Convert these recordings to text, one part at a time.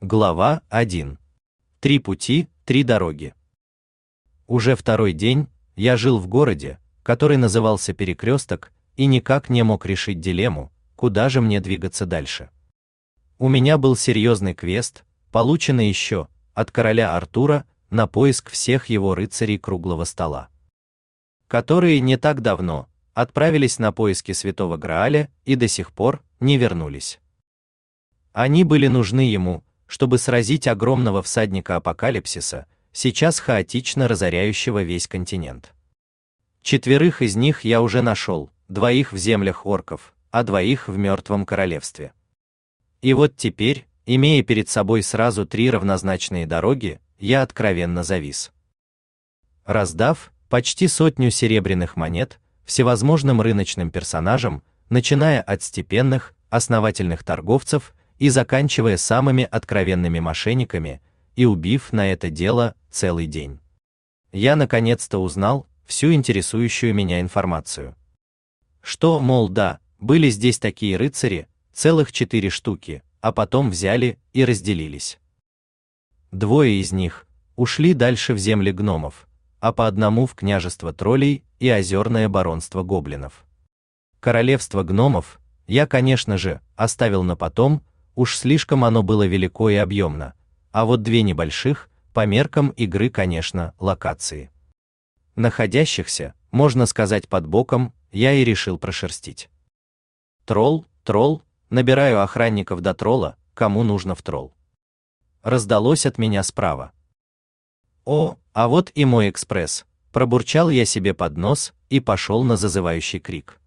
Глава 1. Три пути, три дороги. Уже второй день я жил в городе, который назывался Перекресток, и никак не мог решить дилемму, куда же мне двигаться дальше. У меня был серьезный квест, полученный еще от короля Артура на поиск всех его рыцарей круглого стола, которые не так давно отправились на поиски Святого Грааля и до сих пор не вернулись. Они были нужны ему, чтобы сразить огромного всадника апокалипсиса, сейчас хаотично разоряющего весь континент. Четверых из них я уже нашел, двоих в землях орков, а двоих в мертвом королевстве. И вот теперь, имея перед собой сразу три равнозначные дороги, я откровенно завис. Раздав почти сотню серебряных монет всевозможным рыночным персонажам, начиная от степенных, основательных торговцев и заканчивая самыми откровенными мошенниками, и убив на это дело целый день. Я наконец-то узнал всю интересующую меня информацию. Что, мол, да, были здесь такие рыцари, целых четыре штуки, а потом взяли и разделились. Двое из них ушли дальше в земли гномов, а по одному в княжество троллей и озерное баронство гоблинов. Королевство гномов я, конечно же, оставил на потом, уж слишком оно было велико и объемно, а вот две небольших, по меркам игры, конечно, локации. Находящихся, можно сказать, под боком, я и решил прошерстить. Тролл, тролл, набираю охранников до тролла, кому нужно в тролл. Раздалось от меня справа. О, а вот и мой экспресс. Пробурчал я себе под нос и пошел на зазывающий крик.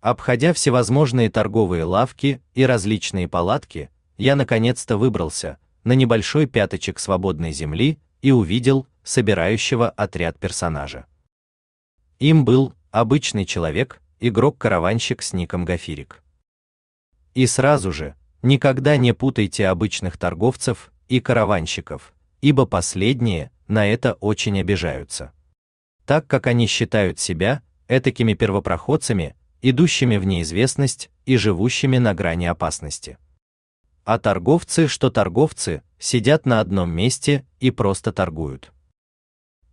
Обходя всевозможные торговые лавки и различные палатки, я наконец-то выбрался на небольшой пяточек свободной земли и увидел собирающего отряд персонажа. Им был обычный человек, игрок-караванщик с ником Гафирик. И сразу же, никогда не путайте обычных торговцев и караванщиков, ибо последние на это очень обижаются. Так как они считают себя этакими первопроходцами, идущими в неизвестность и живущими на грани опасности. А торговцы, что торговцы, сидят на одном месте и просто торгуют.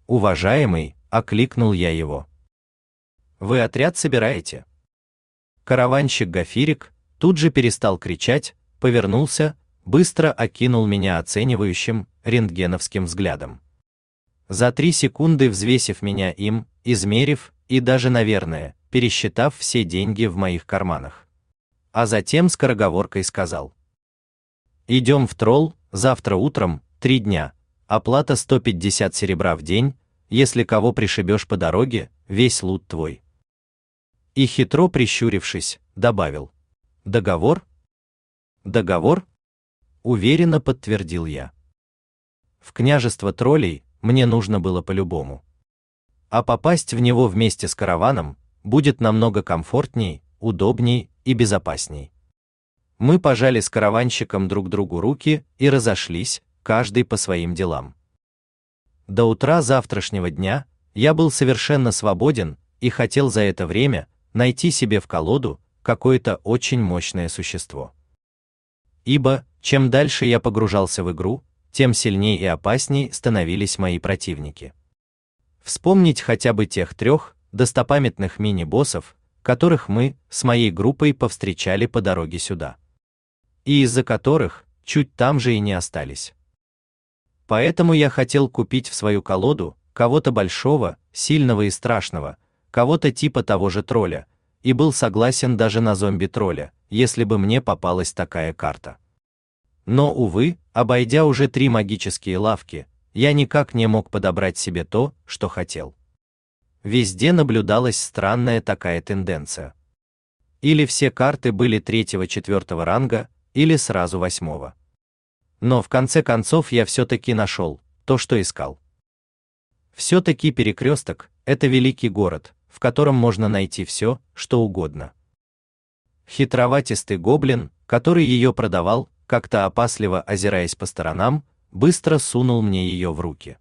Уважаемый, окликнул я его. Вы отряд собираете? Караванщик Гафирик тут же перестал кричать, повернулся, быстро окинул меня оценивающим, рентгеновским взглядом. За три секунды взвесив меня им, измерив и даже, наверное, пересчитав все деньги в моих карманах. А затем скороговоркой сказал: "Идем в тролл, завтра утром, три дня, оплата 150 серебра в день, если кого пришибешь по дороге, весь лут твой". И хитро прищурившись, добавил: "Договор?" "Договор?" уверенно подтвердил я. В княжество троллей мне нужно было по-любому. А попасть в него вместе с караваном будет намного комфортней, удобней и безопасней. Мы пожали с караванщиком друг другу руки и разошлись, каждый по своим делам. До утра завтрашнего дня я был совершенно свободен и хотел за это время найти себе в колоду какое-то очень мощное существо. Ибо чем дальше я погружался в игру, тем сильнее и опасней становились мои противники. Вспомнить хотя бы тех трех достопамятных мини-боссов, которых мы с моей группой повстречали по дороге сюда. И из-за которых чуть там же и не остались. Поэтому я хотел купить в свою колоду кого-то большого, сильного и страшного, кого-то типа того же тролля, и был согласен даже на зомби-тролля, если бы мне попалась такая карта. Но, увы, обойдя уже три магические лавки, я никак не мог подобрать себе то, что хотел. Везде наблюдалась странная такая тенденция. Или все карты были третьего-четвертого ранга, или сразу восьмого. Но в конце концов я все-таки нашел то, что искал. Все-таки перекресток – это великий город, в котором можно найти все, что угодно. Хитроватистый гоблин, который ее продавал, как-то опасливо озираясь по сторонам, быстро сунул мне ее в руки.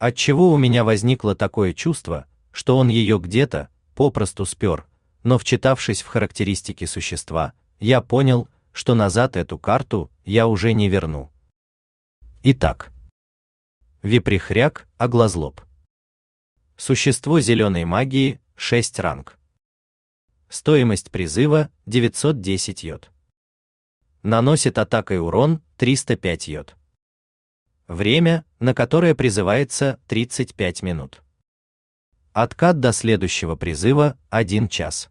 Отчего у меня возникло такое чувство, что он ее где-то попросту спер, но вчитавшись в характеристики существа, я понял, что назад эту карту я уже не верну. Итак, Виприхряк, Оглозлоб. Существо зеленой магии, 6 ранг. Стоимость призыва 910 йод. Наносит атакой урон 305 йод. Время, на которое призывается 35 минут. Откат до следующего призыва 1 час.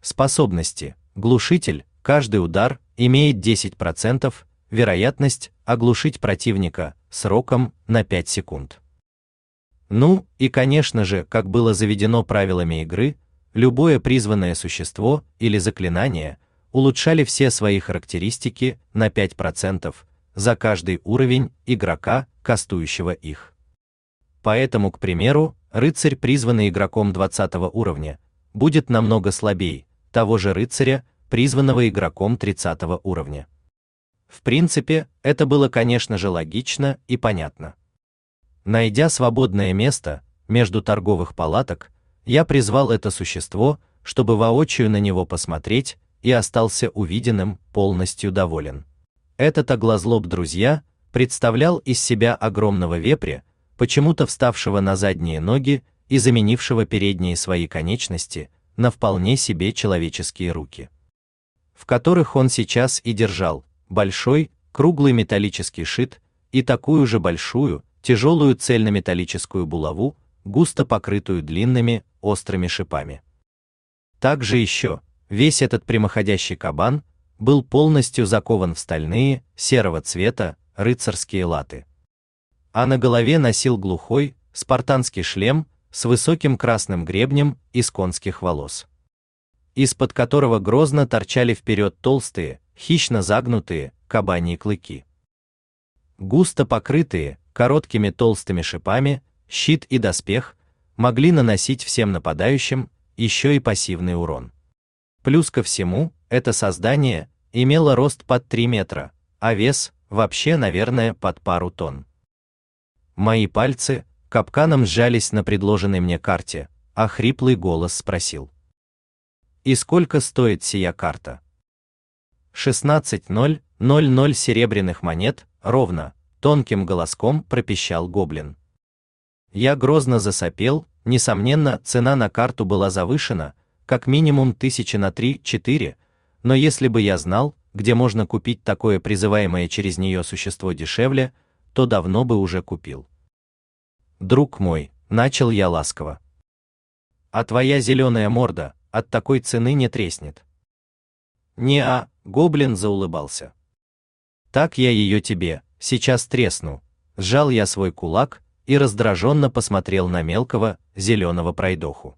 Способности. Глушитель. Каждый удар имеет 10% вероятность оглушить противника сроком на 5 секунд. Ну, и конечно же, как было заведено правилами игры, любое призванное существо или заклинание улучшали все свои характеристики на 5% за каждый уровень игрока, кастующего их. Поэтому, к примеру, рыцарь, призванный игроком 20 уровня, будет намного слабее того же рыцаря, призванного игроком 30 уровня. В принципе, это было, конечно же, логично и понятно. Найдя свободное место между торговых палаток, я призвал это существо, чтобы воочию на него посмотреть, и остался увиденным полностью доволен. Этот оглазлоб, друзья, представлял из себя огромного вепря, почему-то вставшего на задние ноги и заменившего передние свои конечности на вполне себе человеческие руки, в которых он сейчас и держал большой круглый металлический шит и такую же большую тяжелую цельнометаллическую булаву, густо покрытую длинными острыми шипами. Также еще весь этот прямоходящий кабан был полностью закован в стальные серого цвета рыцарские латы а на голове носил глухой спартанский шлем с высоким красным гребнем из конских волос, из-под которого грозно торчали вперед толстые, хищно загнутые кабаньи клыки. Густо покрытые короткими толстыми шипами, щит и доспех могли наносить всем нападающим еще и пассивный урон. Плюс ко всему, это создание имело рост под 3 метра, а вес вообще, наверное, под пару тонн. Мои пальцы капканом сжались на предложенной мне карте, а хриплый голос спросил: "И сколько стоит сия карта?" «Шестнадцать ноль ноль ноль серебряных монет, ровно", тонким голоском пропищал гоблин. Я грозно засопел, несомненно, цена на карту была завышена, как минимум тысячи на три-четыре, но если бы я знал, где можно купить такое призываемое через нее существо дешевле, то давно бы уже купил. Друг мой, начал я ласково. А твоя зеленая морда от такой цены не треснет. Не а, гоблин заулыбался. Так я ее тебе сейчас тресну. Сжал я свой кулак и раздраженно посмотрел на мелкого зеленого пройдоху.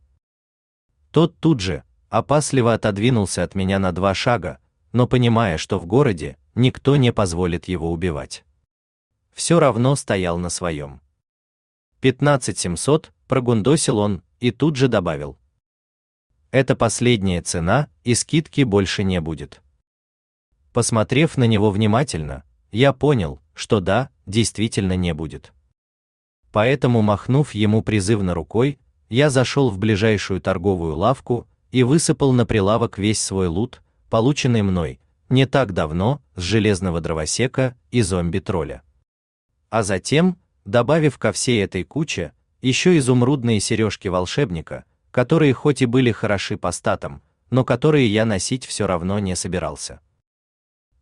Тот тут же опасливо отодвинулся от меня на два шага, но понимая, что в городе никто не позволит его убивать все равно стоял на своем. 15700, прогундосил он и тут же добавил. Это последняя цена, и скидки больше не будет. Посмотрев на него внимательно, я понял, что да, действительно не будет. Поэтому, махнув ему призывно рукой, я зашел в ближайшую торговую лавку и высыпал на прилавок весь свой лут, полученный мной не так давно с железного дровосека и зомби-тролля а затем, добавив ко всей этой куче еще изумрудные сережки волшебника, которые хоть и были хороши по статам, но которые я носить все равно не собирался.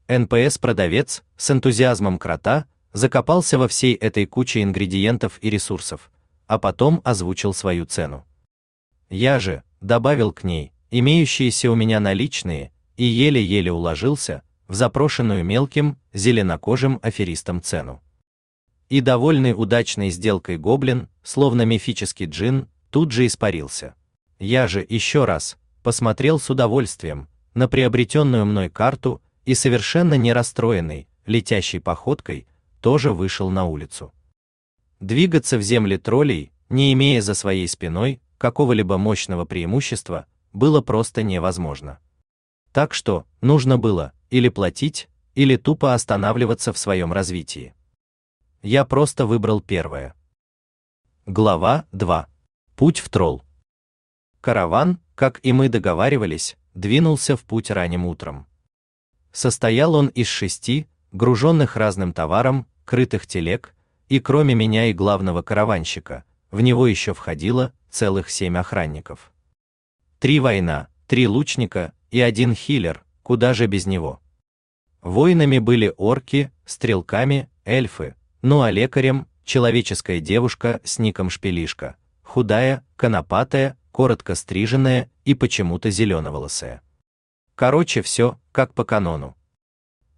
НПС-продавец с энтузиазмом крота закопался во всей этой куче ингредиентов и ресурсов, а потом озвучил свою цену. Я же добавил к ней имеющиеся у меня наличные и еле-еле уложился в запрошенную мелким зеленокожим аферистом цену. И довольный удачной сделкой гоблин, словно мифический джин, тут же испарился. Я же еще раз посмотрел с удовольствием на приобретенную мной карту и совершенно не расстроенный, летящей походкой, тоже вышел на улицу. Двигаться в земле троллей, не имея за своей спиной какого-либо мощного преимущества, было просто невозможно. Так что нужно было или платить, или тупо останавливаться в своем развитии. Я просто выбрал первое. Глава 2. Путь в Тролл. Караван, как и мы договаривались, двинулся в путь ранним утром. состоял он из шести, груженных разным товаром, крытых телег, и кроме меня и главного караванщика, в него еще входило целых семь охранников. Три война, три лучника и один хиллер, куда же без него. Воинами были орки, стрелками эльфы, ну а лекарем человеческая девушка с ником Шпилишка, худая, конопатая, коротко стриженная и почему-то зеленоволосая. Короче, все как по канону.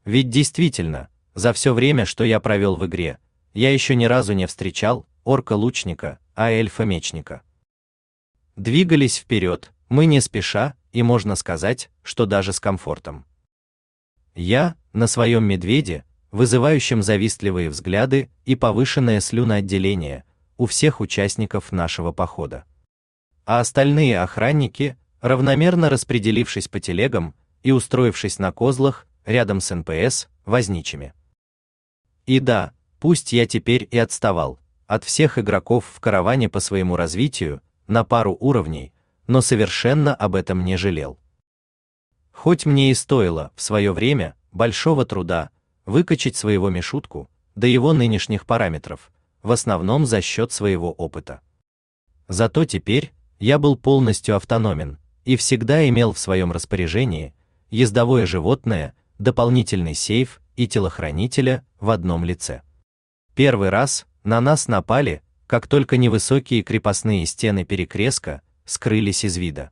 Ведь действительно, за все время, что я провел в игре, я еще ни разу не встречал орка-лучника, а эльфа-мечника. Двигались вперед, мы не спеша, и можно сказать, что даже с комфортом. Я, на своем медведе, вызывающем завистливые взгляды и повышенное слюноотделение у всех участников нашего похода. А остальные охранники, равномерно распределившись по телегам и устроившись на козлах рядом с НПС, возничими. И да, пусть я теперь и отставал от всех игроков в караване по своему развитию на пару уровней, но совершенно об этом не жалел. Хоть мне и стоило в свое время большого труда выкачать своего Мишутку до его нынешних параметров, в основном за счет своего опыта. Зато теперь я был полностью автономен и всегда имел в своем распоряжении ездовое животное, дополнительный сейф и телохранителя в одном лице. Первый раз на нас напали, как только невысокие крепостные стены перекрестка скрылись из вида.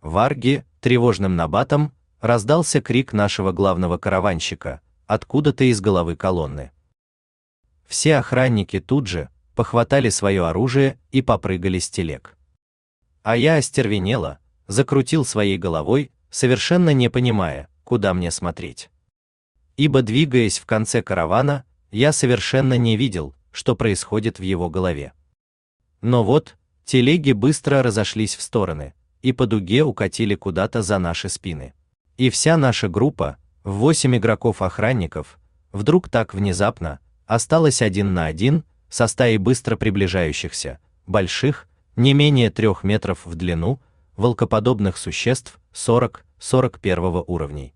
Варги тревожным набатом раздался крик нашего главного караванщика, откуда-то из головы колонны. Все охранники тут же похватали свое оружие и попрыгали с телег. А я остервенело, закрутил своей головой, совершенно не понимая, куда мне смотреть. Ибо двигаясь в конце каравана, я совершенно не видел, что происходит в его голове. Но вот, телеги быстро разошлись в стороны и по дуге укатили куда-то за наши спины. И вся наша группа, восемь игроков-охранников, вдруг так внезапно осталось один на один со стаей быстро приближающихся, больших, не менее трех метров в длину, волкоподобных существ 40-41 уровней.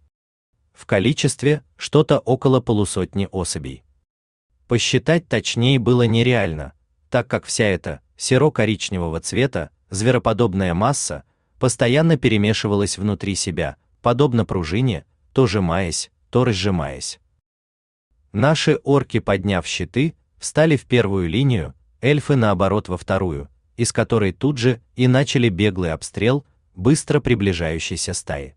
В количестве что-то около полусотни особей. Посчитать точнее было нереально, так как вся эта серо-коричневого цвета звероподобная масса постоянно перемешивалась внутри себя, подобно пружине, то сжимаясь, то разжимаясь. Наши орки, подняв щиты, встали в первую линию, эльфы наоборот во вторую, из которой тут же и начали беглый обстрел быстро приближающейся стаи.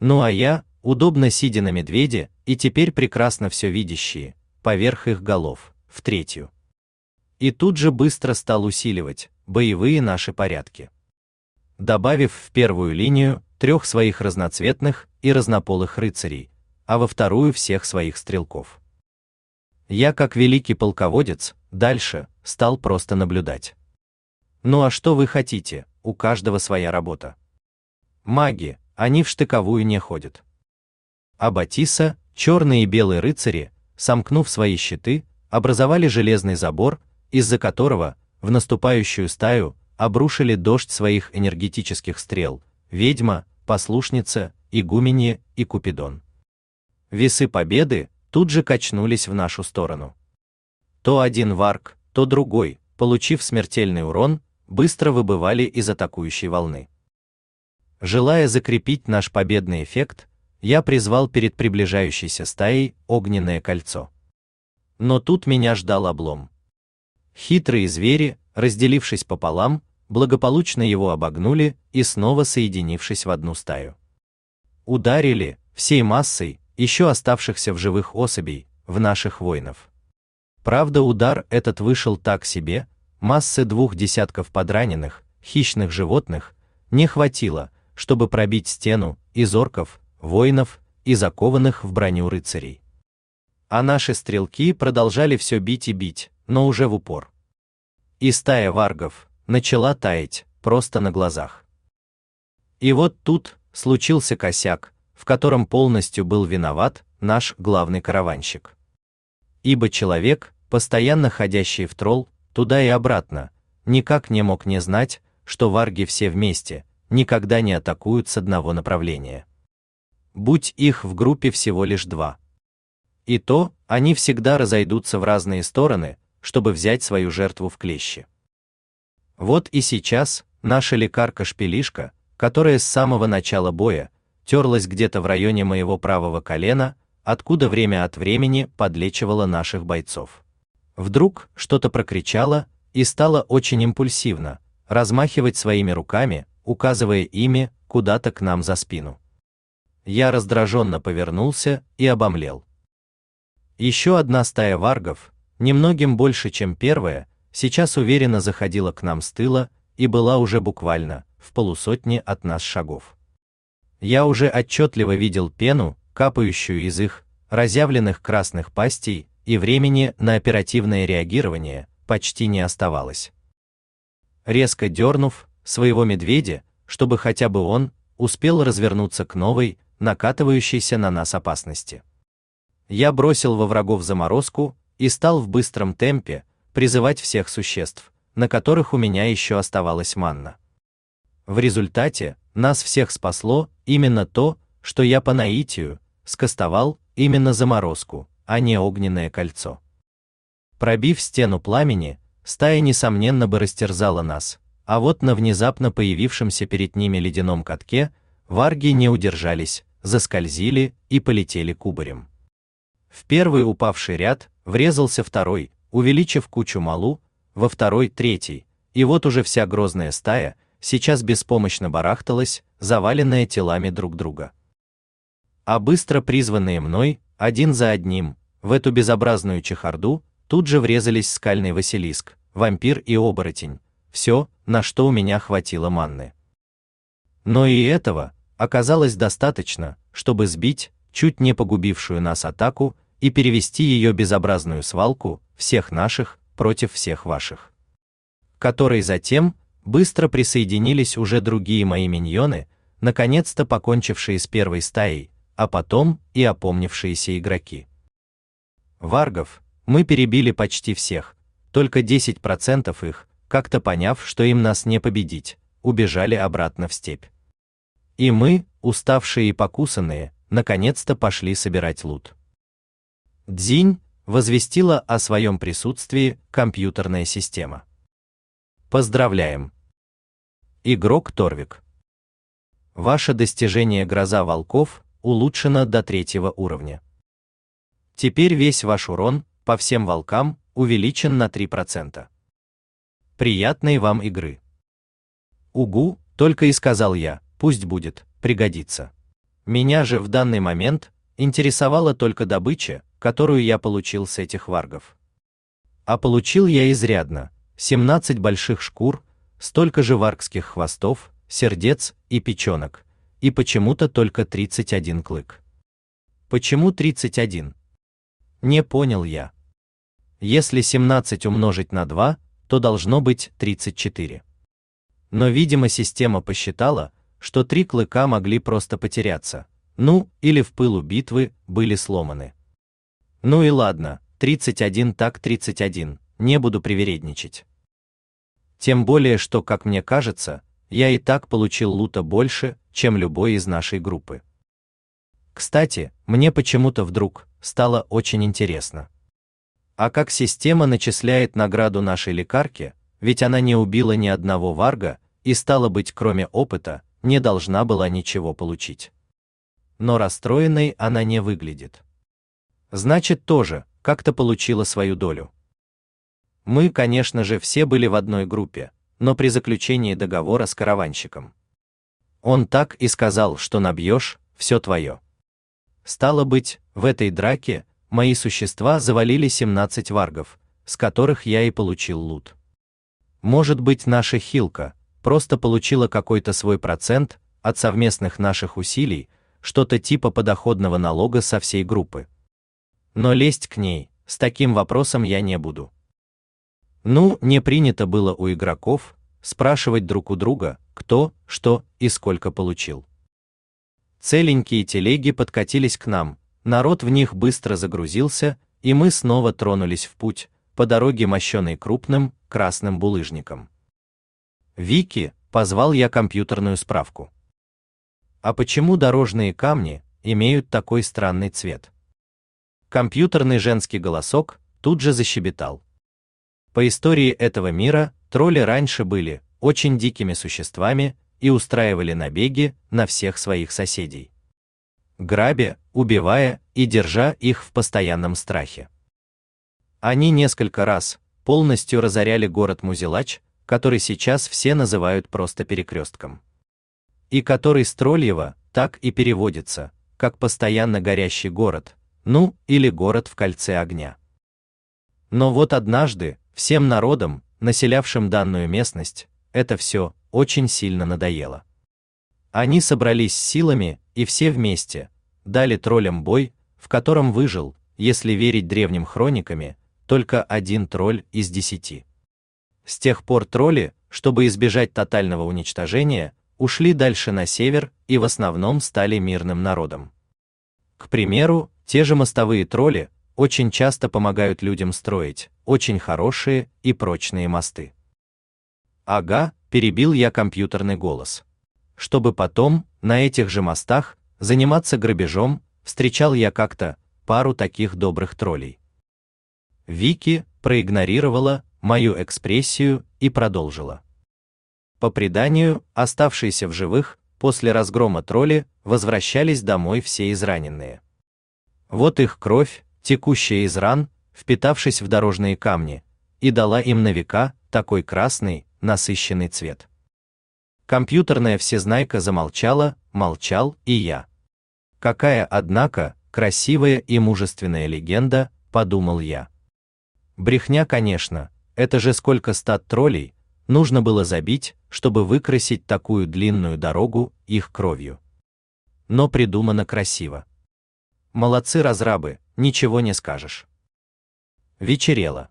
Ну а я, удобно сидя на медведе и теперь прекрасно все видящие, поверх их голов, в третью. И тут же быстро стал усиливать боевые наши порядки. Добавив в первую линию трех своих разноцветных и разнополых рыцарей, а во вторую всех своих стрелков. Я, как великий полководец, дальше стал просто наблюдать. Ну а что вы хотите? У каждого своя работа. Маги, они в штыковую не ходят. А Батиса, черные и белые рыцари, сомкнув свои щиты, образовали железный забор, из-за которого в наступающую стаю обрушили дождь своих энергетических стрел, ведьма, послушница, игуменье и Купидон. Весы победы тут же качнулись в нашу сторону. То один варк, то другой, получив смертельный урон, быстро выбывали из атакующей волны. Желая закрепить наш победный эффект, я призвал перед приближающейся стаей огненное кольцо. Но тут меня ждал облом. Хитрые звери, разделившись пополам, благополучно его обогнули и снова соединившись в одну стаю. Ударили всей массой еще оставшихся в живых особей в наших воинов. Правда, удар этот вышел так себе, массы двух десятков подраненных хищных животных не хватило, чтобы пробить стену из орков, воинов и закованных в броню рыцарей. А наши стрелки продолжали все бить и бить, но уже в упор. И стая варгов, начала таять просто на глазах. И вот тут случился косяк, в котором полностью был виноват наш главный караванщик. Ибо человек, постоянно ходящий в тролл туда и обратно, никак не мог не знать, что варги все вместе никогда не атакуют с одного направления. Будь их в группе всего лишь два. И то, они всегда разойдутся в разные стороны, чтобы взять свою жертву в клещи. Вот и сейчас наша лекарка-шпилишка, которая с самого начала боя терлась где-то в районе моего правого колена, откуда время от времени подлечивала наших бойцов. Вдруг что-то прокричала и стала очень импульсивно размахивать своими руками, указывая ими куда-то к нам за спину. Я раздраженно повернулся и обомлел. Еще одна стая варгов, немногим больше, чем первая, сейчас уверенно заходила к нам с тыла и была уже буквально в полусотне от нас шагов. Я уже отчетливо видел пену, капающую из их разъявленных красных пастей, и времени на оперативное реагирование почти не оставалось. Резко дернув своего медведя, чтобы хотя бы он успел развернуться к новой, накатывающейся на нас опасности. Я бросил во врагов заморозку и стал в быстром темпе призывать всех существ, на которых у меня еще оставалась манна. В результате нас всех спасло именно то, что я по наитию скостовал именно заморозку, а не огненное кольцо. Пробив стену пламени, стая несомненно бы растерзала нас, а вот на внезапно появившемся перед ними ледяном катке варги не удержались, заскользили и полетели кубарем. В первый упавший ряд врезался второй, увеличив кучу малу, во второй третий, и вот уже вся грозная стая сейчас беспомощно барахталась, заваленная телами друг друга. А быстро призванные мной, один за одним, в эту безобразную чехарду тут же врезались скальный Василиск, вампир и оборотень, все, на что у меня хватило манны. Но и этого оказалось достаточно, чтобы сбить чуть не погубившую нас атаку и перевести ее безобразную свалку всех наших против всех ваших. Которой затем быстро присоединились уже другие мои миньоны, наконец-то покончившие с первой стаей, а потом и опомнившиеся игроки. Варгов мы перебили почти всех, только 10% их, как-то поняв, что им нас не победить, убежали обратно в степь. И мы, уставшие и покусанные, наконец-то пошли собирать лут. Дзинь возвестила о своем присутствии компьютерная система. Поздравляем! Игрок Торвик. Ваше достижение Гроза волков улучшено до третьего уровня. Теперь весь ваш урон по всем волкам увеличен на 3%. Приятной вам игры. Угу, только и сказал я, пусть будет, пригодится. Меня же в данный момент интересовала только добыча, которую я получил с этих варгов. А получил я изрядно: 17 больших шкур, столько же варгских хвостов, сердец и печенок, и почему-то только 31 клык. Почему 31? Не понял я. Если 17 умножить на 2, то должно быть 34. Но, видимо, система посчитала, что три клыка могли просто потеряться, ну, или в пылу битвы были сломаны. Ну и ладно, 31 так 31, не буду привередничать. Тем более, что, как мне кажется, я и так получил лута больше, чем любой из нашей группы. Кстати, мне почему-то вдруг стало очень интересно. А как система начисляет награду нашей лекарке, ведь она не убила ни одного варга и стало быть, кроме опыта, не должна была ничего получить. Но расстроенной она не выглядит. Значит, тоже как-то получила свою долю. Мы, конечно же, все были в одной группе, но при заключении договора с караванщиком. Он так и сказал, что набьешь, все твое. Стало быть, в этой драке мои существа завалили 17 варгов, с которых я и получил лут. Может быть, наша хилка просто получила какой-то свой процент от совместных наших усилий, что-то типа подоходного налога со всей группы но лезть к ней с таким вопросом я не буду. Ну, не принято было у игроков спрашивать друг у друга, кто, что и сколько получил. Целенькие телеги подкатились к нам, народ в них быстро загрузился, и мы снова тронулись в путь по дороге, мощенной крупным красным булыжником. Вики, позвал я компьютерную справку. А почему дорожные камни имеют такой странный цвет. Компьютерный женский голосок тут же защебетал. По истории этого мира тролли раньше были очень дикими существами и устраивали набеги на всех своих соседей, грабя, убивая и держа их в постоянном страхе. Они несколько раз полностью разоряли город Музелач, который сейчас все называют просто перекрестком, и который с Трольева так и переводится, как постоянно горящий город, ну, или город в кольце огня. Но вот однажды всем народам, населявшим данную местность, это все очень сильно надоело. Они собрались силами и все вместе дали троллям бой, в котором выжил, если верить древним хрониками, только один тролль из десяти. С тех пор тролли, чтобы избежать тотального уничтожения, ушли дальше на север и в основном стали мирным народом. К примеру, те же мостовые тролли очень часто помогают людям строить очень хорошие и прочные мосты. Ага, перебил я компьютерный голос. Чтобы потом на этих же мостах заниматься грабежом, встречал я как-то пару таких добрых троллей. Вики проигнорировала мою экспрессию и продолжила. По преданию, оставшиеся в живых после разгрома тролли возвращались домой все израненные. Вот их кровь, текущая из ран, впитавшись в дорожные камни, и дала им на века такой красный, насыщенный цвет. Компьютерная всезнайка замолчала, молчал и я. Какая, однако, красивая и мужественная легенда, подумал я. Брехня, конечно, это же сколько стад троллей нужно было забить, чтобы выкрасить такую длинную дорогу их кровью. Но придумано красиво. Молодцы разрабы, ничего не скажешь. Вечерело.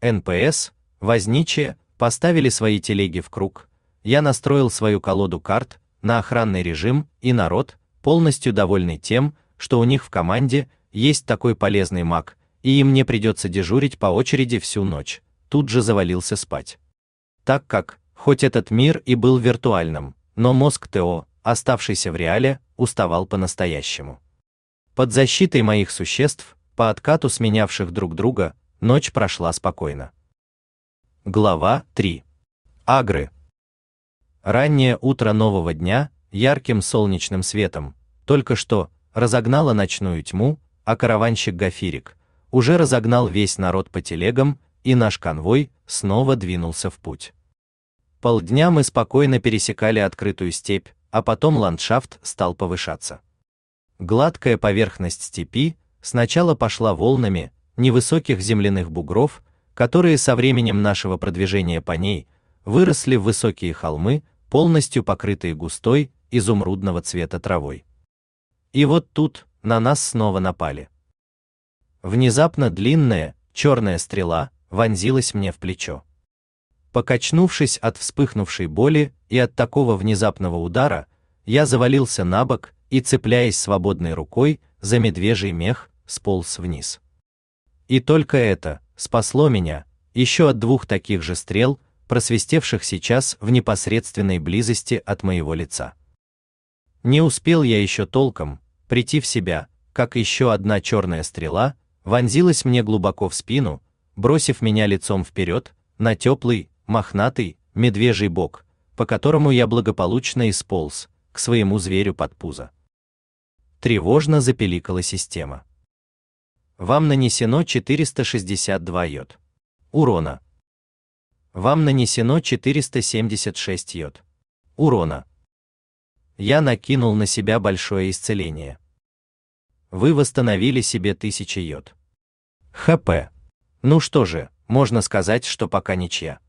НПС, возничие, поставили свои телеги в круг, я настроил свою колоду карт на охранный режим, и народ, полностью довольный тем, что у них в команде есть такой полезный маг, и им не придется дежурить по очереди всю ночь, тут же завалился спать. Так как, хоть этот мир и был виртуальным, но мозг-то, оставшийся в реале, уставал по-настоящему. Под защитой моих существ, по откату сменявших друг друга, ночь прошла спокойно. Глава 3. Агры. Раннее утро нового дня, ярким солнечным светом, только что разогнало ночную тьму, а караванщик Гафирик уже разогнал весь народ по телегам, и наш конвой снова двинулся в путь. Полдня мы спокойно пересекали открытую степь, а потом ландшафт стал повышаться. Гладкая поверхность степи сначала пошла волнами невысоких земляных бугров, которые со временем нашего продвижения по ней выросли в высокие холмы, полностью покрытые густой изумрудного цвета травой. И вот тут на нас снова напали. Внезапно длинная черная стрела вонзилась мне в плечо. Покачнувшись от вспыхнувшей боли и от такого внезапного удара, я завалился на бок и, цепляясь свободной рукой за медвежий мех, сполз вниз. И только это спасло меня еще от двух таких же стрел, просвистевших сейчас в непосредственной близости от моего лица. Не успел я еще толком прийти в себя, как еще одна черная стрела вонзилась мне глубоко в спину, бросив меня лицом вперед на теплый, мохнатый, медвежий бок, по которому я благополучно исполз к своему зверю под пузо. Тревожно запеликала система. Вам нанесено 462 йод. Урона. Вам нанесено 476 йод. Урона. Я накинул на себя большое исцеление. Вы восстановили себе 1000 йод. ХП. Ну что же, можно сказать, что пока ничья.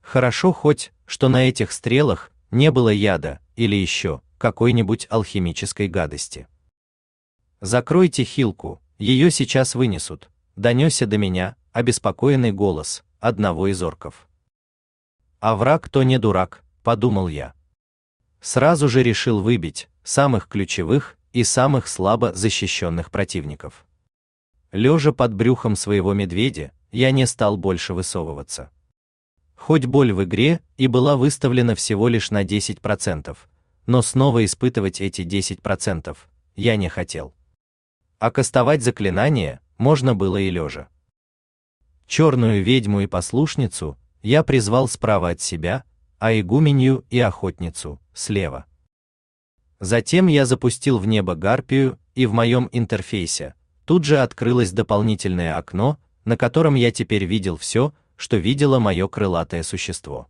Хорошо хоть, что на этих стрелах не было яда или еще какой-нибудь алхимической гадости. Закройте хилку, ее сейчас вынесут, донесся до меня обеспокоенный голос одного из орков. А враг то не дурак, подумал я. Сразу же решил выбить самых ключевых и самых слабо защищенных противников. Лежа под брюхом своего медведя, я не стал больше высовываться. Хоть боль в игре и была выставлена всего лишь на 10%, но снова испытывать эти 10% я не хотел. А кастовать заклинание можно было и лежа. Черную ведьму и послушницу я призвал справа от себя, а игуменью и охотницу слева. Затем я запустил в небо гарпию, и в моем интерфейсе тут же открылось дополнительное окно, на котором я теперь видел все, что видело мое крылатое существо.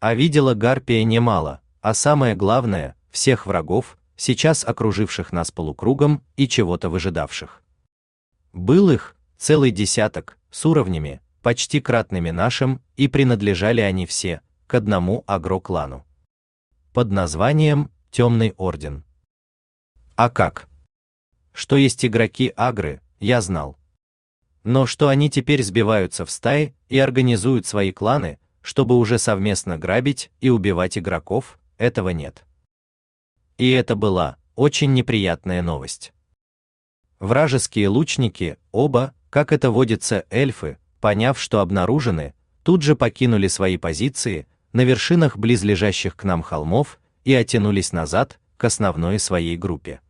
А видела гарпия немало, а самое главное, всех врагов, сейчас окруживших нас полукругом и чего-то выжидавших. Был их целый десяток, с уровнями, почти кратными нашим, и принадлежали они все к одному агро-клану. Под названием Темный Орден. А как? Что есть игроки агры, я знал. Но что они теперь сбиваются в стаи и организуют свои кланы, чтобы уже совместно грабить и убивать игроков, этого нет. И это была очень неприятная новость. Вражеские лучники, оба, как это водится, эльфы, поняв, что обнаружены, тут же покинули свои позиции на вершинах близлежащих к нам холмов и оттянулись назад к основной своей группе,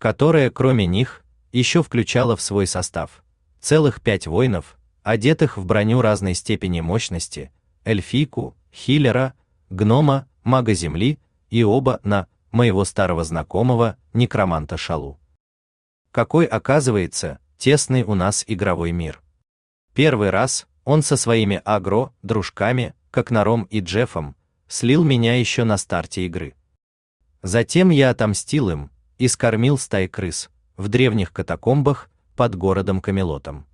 которая, кроме них, еще включала в свой состав целых пять воинов, одетых в броню разной степени мощности, эльфийку, хилера, гнома, мага земли и оба на моего старого знакомого, некроманта Шалу. Какой оказывается тесный у нас игровой мир. Первый раз он со своими агро дружками, как Наром и Джеффом, слил меня еще на старте игры. Затем я отомстил им и скормил стай крыс в древних катакомбах под городом Камелотом.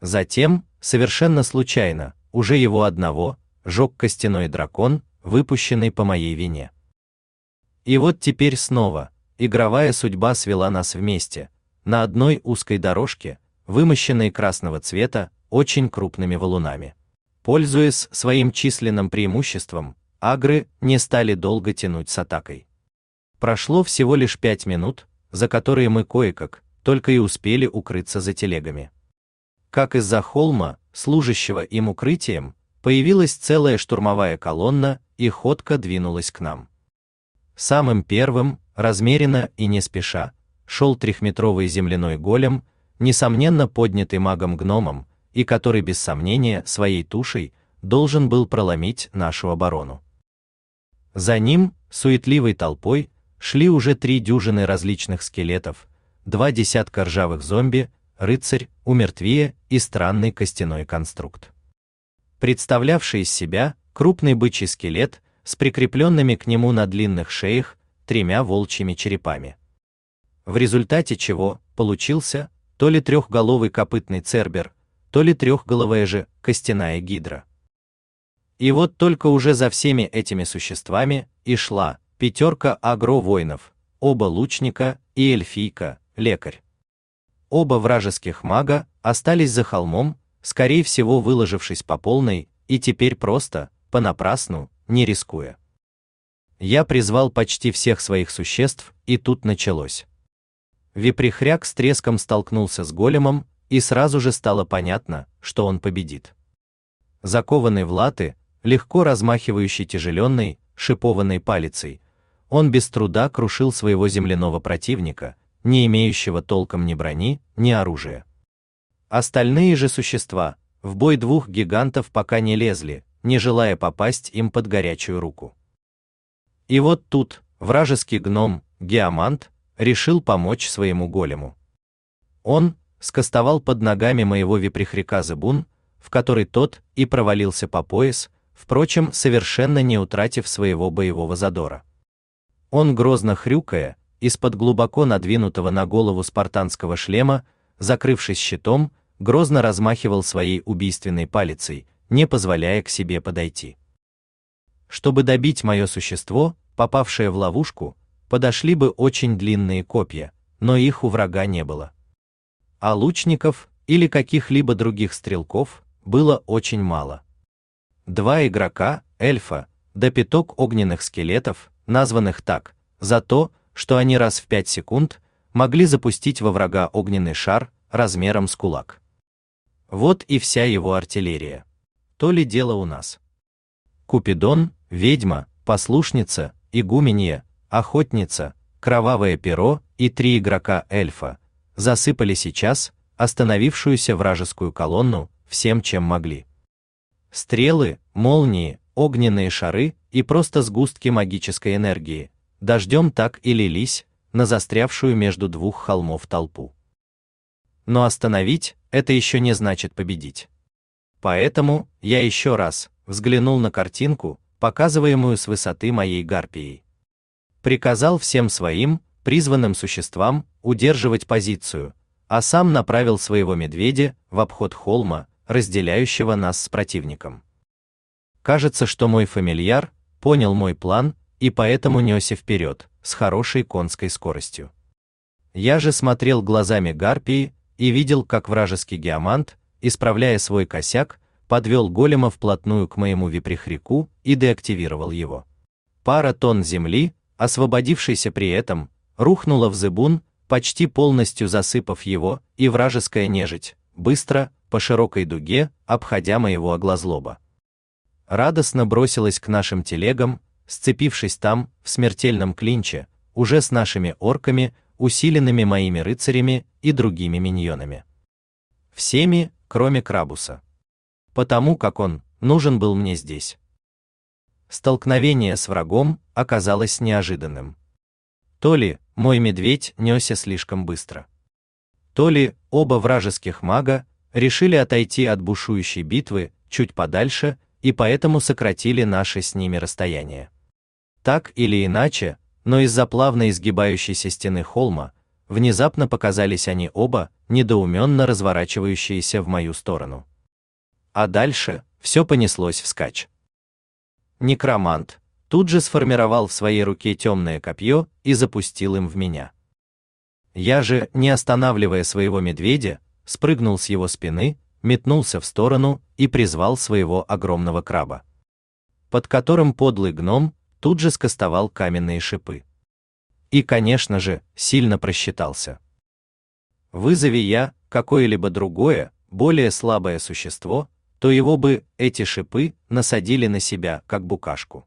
Затем, совершенно случайно, уже его одного, жег костяной дракон, выпущенный по моей вине. И вот теперь снова, игровая судьба свела нас вместе, на одной узкой дорожке, вымощенной красного цвета, очень крупными валунами. Пользуясь своим численным преимуществом, агры не стали долго тянуть с атакой. Прошло всего лишь пять минут, за которые мы кое-как только и успели укрыться за телегами. Как из-за холма, служащего им укрытием, появилась целая штурмовая колонна и ходко двинулась к нам. Самым первым, размеренно и не спеша, шел трехметровый земляной голем, несомненно поднятый магом-гномом, и который без сомнения своей тушей должен был проломить нашу оборону. За ним, суетливой толпой, шли уже три дюжины различных скелетов, два десятка ржавых зомби, рыцарь, умертвие и странный костяной конструкт. Представлявший из себя крупный бычий скелет с прикрепленными к нему на длинных шеях тремя волчьими черепами. В результате чего получился то ли трехголовый копытный цербер, то ли трехголовая же костяная гидра. И вот только уже за всеми этими существами и шла пятерка агро-воинов, оба лучника и эльфийка, лекарь. Оба вражеских мага остались за холмом, скорее всего выложившись по полной, и теперь просто, понапрасну, не рискуя. Я призвал почти всех своих существ, и тут началось. Виприхряк с треском столкнулся с големом, и сразу же стало понятно, что он победит. Закованный в латы, легко размахивающий тяжеленной, шипованной палицей, он без труда крушил своего земляного противника, не имеющего толком ни брони, ни оружия. Остальные же существа в бой двух гигантов пока не лезли, не желая попасть им под горячую руку. И вот тут вражеский гном, Геомант, решил помочь своему голему. Он скостовал под ногами моего виприхряка Зыбун, в который тот и провалился по пояс, впрочем, совершенно не утратив своего боевого задора. Он грозно хрюкая, из-под глубоко надвинутого на голову спартанского шлема, закрывшись щитом, грозно размахивал своей убийственной палицей, не позволяя к себе подойти. Чтобы добить мое существо, попавшее в ловушку, подошли бы очень длинные копья, но их у врага не было. А лучников или каких-либо других стрелков было очень мало. Два игрока, эльфа, да пяток огненных скелетов, названных так, за то, что они раз в пять секунд могли запустить во врага огненный шар размером с кулак. Вот и вся его артиллерия то ли дело у нас. Купидон, ведьма, послушница, игуменья, охотница, кровавое перо и три игрока эльфа засыпали сейчас остановившуюся вражескую колонну всем, чем могли. Стрелы, молнии, огненные шары и просто сгустки магической энергии дождем так и лились на застрявшую между двух холмов толпу. Но остановить это еще не значит победить. Поэтому я еще раз взглянул на картинку, показываемую с высоты моей гарпии. Приказал всем своим призванным существам удерживать позицию, а сам направил своего медведя в обход холма, разделяющего нас с противником. Кажется, что мой фамильяр понял мой план и поэтому несся вперед с хорошей конской скоростью. Я же смотрел глазами гарпии и видел, как вражеский геомант, исправляя свой косяк, подвел голема вплотную к моему виприхрику и деактивировал его. Пара тонн земли, освободившейся при этом, рухнула в зыбун, почти полностью засыпав его, и вражеская нежить, быстро, по широкой дуге, обходя моего оглазлоба. Радостно бросилась к нашим телегам, сцепившись там, в смертельном клинче, уже с нашими орками, усиленными моими рыцарями и другими миньонами. Всеми, кроме Крабуса. Потому как он нужен был мне здесь. Столкновение с врагом оказалось неожиданным. То ли мой медведь несся слишком быстро, то ли оба вражеских мага решили отойти от бушующей битвы чуть подальше и поэтому сократили наше с ними расстояние. Так или иначе, но из-за плавно изгибающейся стены холма внезапно показались они оба, недоуменно разворачивающиеся в мою сторону. А дальше все понеслось вскачь. Некромант тут же сформировал в своей руке темное копье и запустил им в меня. Я же, не останавливая своего медведя, спрыгнул с его спины, метнулся в сторону и призвал своего огромного краба, под которым подлый гном тут же скостовал каменные шипы. И, конечно же, сильно просчитался. Вызови я какое-либо другое, более слабое существо, то его бы эти шипы насадили на себя, как букашку.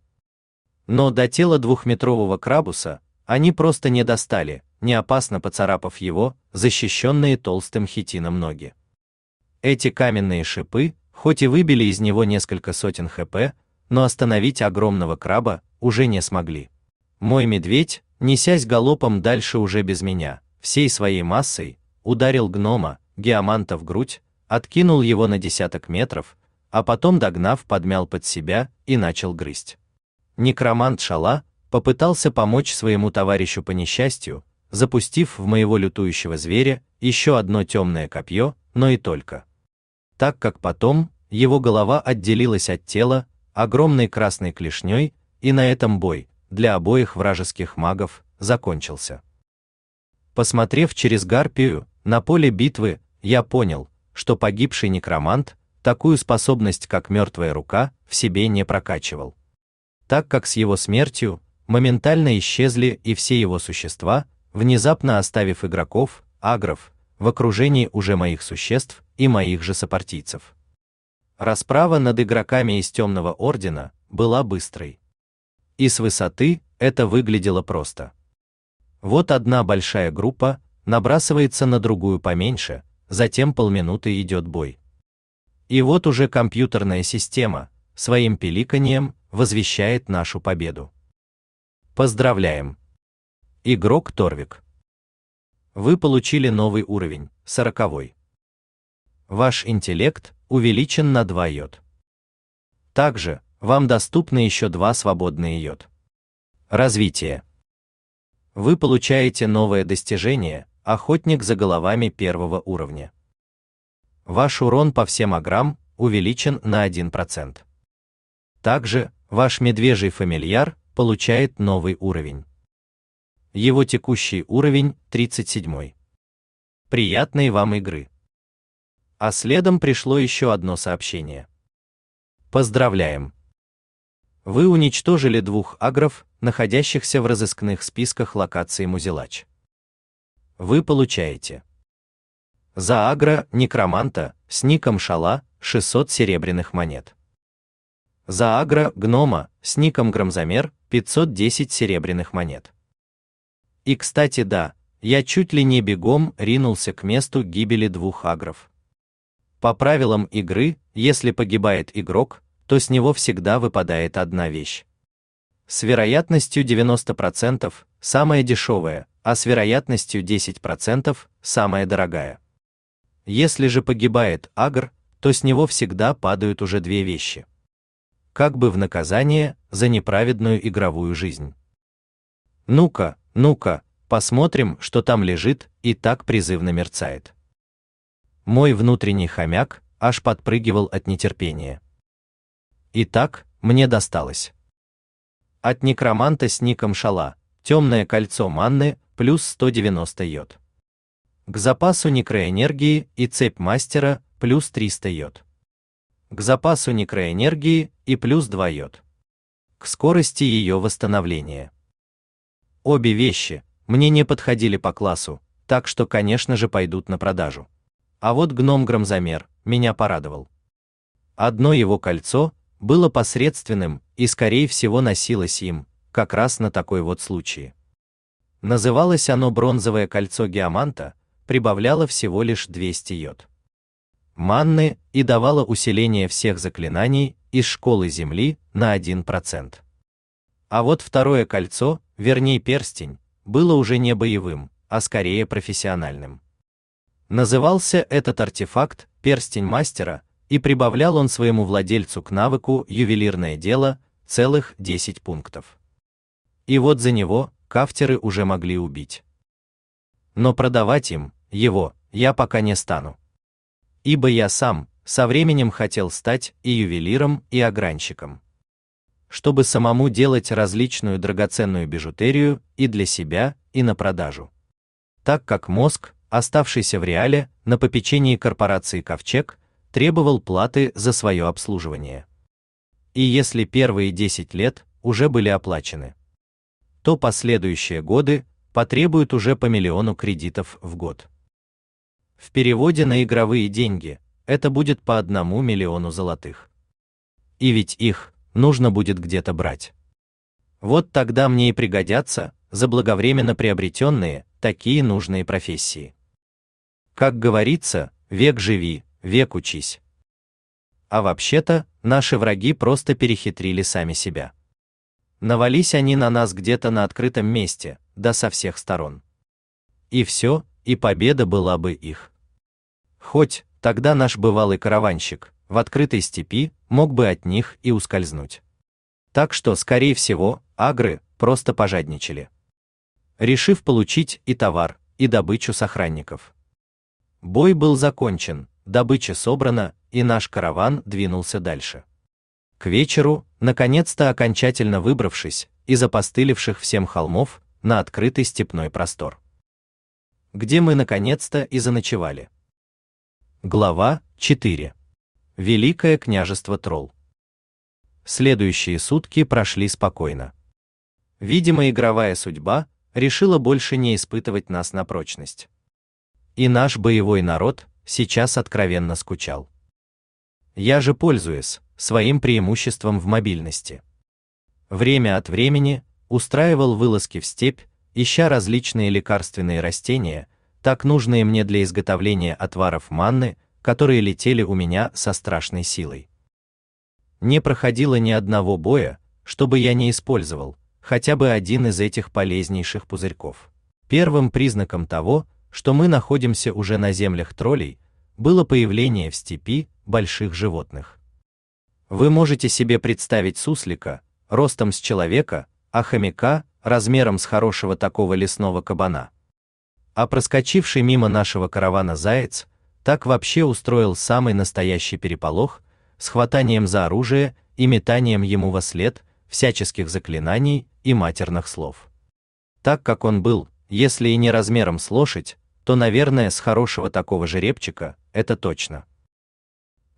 Но до тела двухметрового крабуса они просто не достали, не опасно поцарапав его, защищенные толстым хитином ноги. Эти каменные шипы, хоть и выбили из него несколько сотен хп, но остановить огромного краба уже не смогли. Мой медведь, несясь галопом дальше уже без меня, всей своей массой, ударил гнома, геоманта в грудь, откинул его на десяток метров, а потом, догнав, подмял под себя и начал грызть. Некромант Шала попытался помочь своему товарищу по несчастью, запустив в моего лютующего зверя еще одно темное копье, но и только. Так как потом его голова отделилась от тела огромной красной клешней, и на этом бой для обоих вражеских магов закончился. Посмотрев через гарпию на поле битвы, я понял, что погибший некромант такую способность, как мертвая рука, в себе не прокачивал. Так как с его смертью моментально исчезли и все его существа, внезапно оставив игроков, агров, в окружении уже моих существ и моих же сопартийцев. Расправа над игроками из Темного Ордена была быстрой. И с высоты это выглядело просто. Вот одна большая группа набрасывается на другую поменьше, затем полминуты идет бой. И вот уже компьютерная система своим пиликаньем возвещает нашу победу. Поздравляем! Игрок Торвик. Вы получили новый уровень, сороковой. Ваш интеллект увеличен на 2 йод. Также вам доступны еще два свободные йод. Развитие. Вы получаете новое достижение Охотник за головами первого уровня. Ваш урон по всем аграм увеличен на 1%. Также ваш медвежий фамильяр получает новый уровень. Его текущий уровень 37. Приятной вам игры. А следом пришло еще одно сообщение. Поздравляем! Вы уничтожили двух агров, находящихся в разыскных списках локации Музилач. Вы получаете за агро некроманта с ником Шала 600 серебряных монет. За агро гнома с ником Громзамер 510 серебряных монет. И, кстати, да, я чуть ли не бегом ринулся к месту гибели двух агров. По правилам игры, если погибает игрок, то с него всегда выпадает одна вещь. С вероятностью 90% самая дешевая, а с вероятностью 10% самая дорогая. Если же погибает агр, то с него всегда падают уже две вещи. Как бы в наказание за неправедную игровую жизнь. Ну-ка, ну-ка, посмотрим, что там лежит и так призывно мерцает. Мой внутренний хомяк аж подпрыгивал от нетерпения. Итак, мне досталось. От некроманта с ником Шала, темное кольцо манны, плюс 190 йод. К запасу некроэнергии и цепь мастера, плюс 300 йод. К запасу некроэнергии и плюс 2 йод. К скорости ее восстановления. Обе вещи мне не подходили по классу, так что, конечно же, пойдут на продажу. А вот гном Громзамер меня порадовал. Одно его кольцо было посредственным и, скорее всего, носилось им, как раз на такой вот случай. Называлось оно бронзовое кольцо геоманта, прибавляло всего лишь 200 йод. Манны и давало усиление всех заклинаний из школы Земли на 1%. А вот второе кольцо, вернее перстень, было уже не боевым, а скорее профессиональным. Назывался этот артефакт перстень мастера, и прибавлял он своему владельцу к навыку ювелирное дело целых 10 пунктов. И вот за него кафтеры уже могли убить. Но продавать им его я пока не стану. Ибо я сам со временем хотел стать и ювелиром, и огранщиком. Чтобы самому делать различную драгоценную бижутерию и для себя, и на продажу. Так как мозг, оставшийся в реале на попечении корпорации Ковчег, требовал платы за свое обслуживание. И если первые 10 лет уже были оплачены, то последующие годы потребуют уже по миллиону кредитов в год. В переводе на игровые деньги это будет по одному миллиону золотых. И ведь их нужно будет где-то брать. Вот тогда мне и пригодятся заблаговременно приобретенные такие нужные профессии. Как говорится, век живи, век учись. А вообще-то, наши враги просто перехитрили сами себя. Навались они на нас где-то на открытом месте, да со всех сторон. И все, и победа была бы их. Хоть тогда наш бывалый караванщик в открытой степи мог бы от них и ускользнуть. Так что, скорее всего, агры просто пожадничали, решив получить и товар, и добычу с охранников. Бой был закончен, добыча собрана, и наш караван двинулся дальше. К вечеру, наконец-то окончательно выбравшись из опостылевших всем холмов на открытый степной простор, где мы наконец-то и заночевали. Глава 4. Великое княжество Тролл. Следующие сутки прошли спокойно. Видимо, игровая судьба решила больше не испытывать нас на прочность. И наш боевой народ сейчас откровенно скучал. Я же пользуюсь своим преимуществом в мобильности. Время от времени устраивал вылазки в степь, ища различные лекарственные растения, так нужные мне для изготовления отваров манны, которые летели у меня со страшной силой. Не проходило ни одного боя, чтобы я не использовал хотя бы один из этих полезнейших пузырьков. Первым признаком того, что мы находимся уже на землях троллей, было появление в степи больших животных. Вы можете себе представить суслика, ростом с человека, а хомяка, размером с хорошего такого лесного кабана. А проскочивший мимо нашего каравана заяц, так вообще устроил самый настоящий переполох, с хватанием за оружие и метанием ему во след всяческих заклинаний и матерных слов. Так как он был, если и не размером с лошадь, то, наверное, с хорошего такого жеребчика, это точно.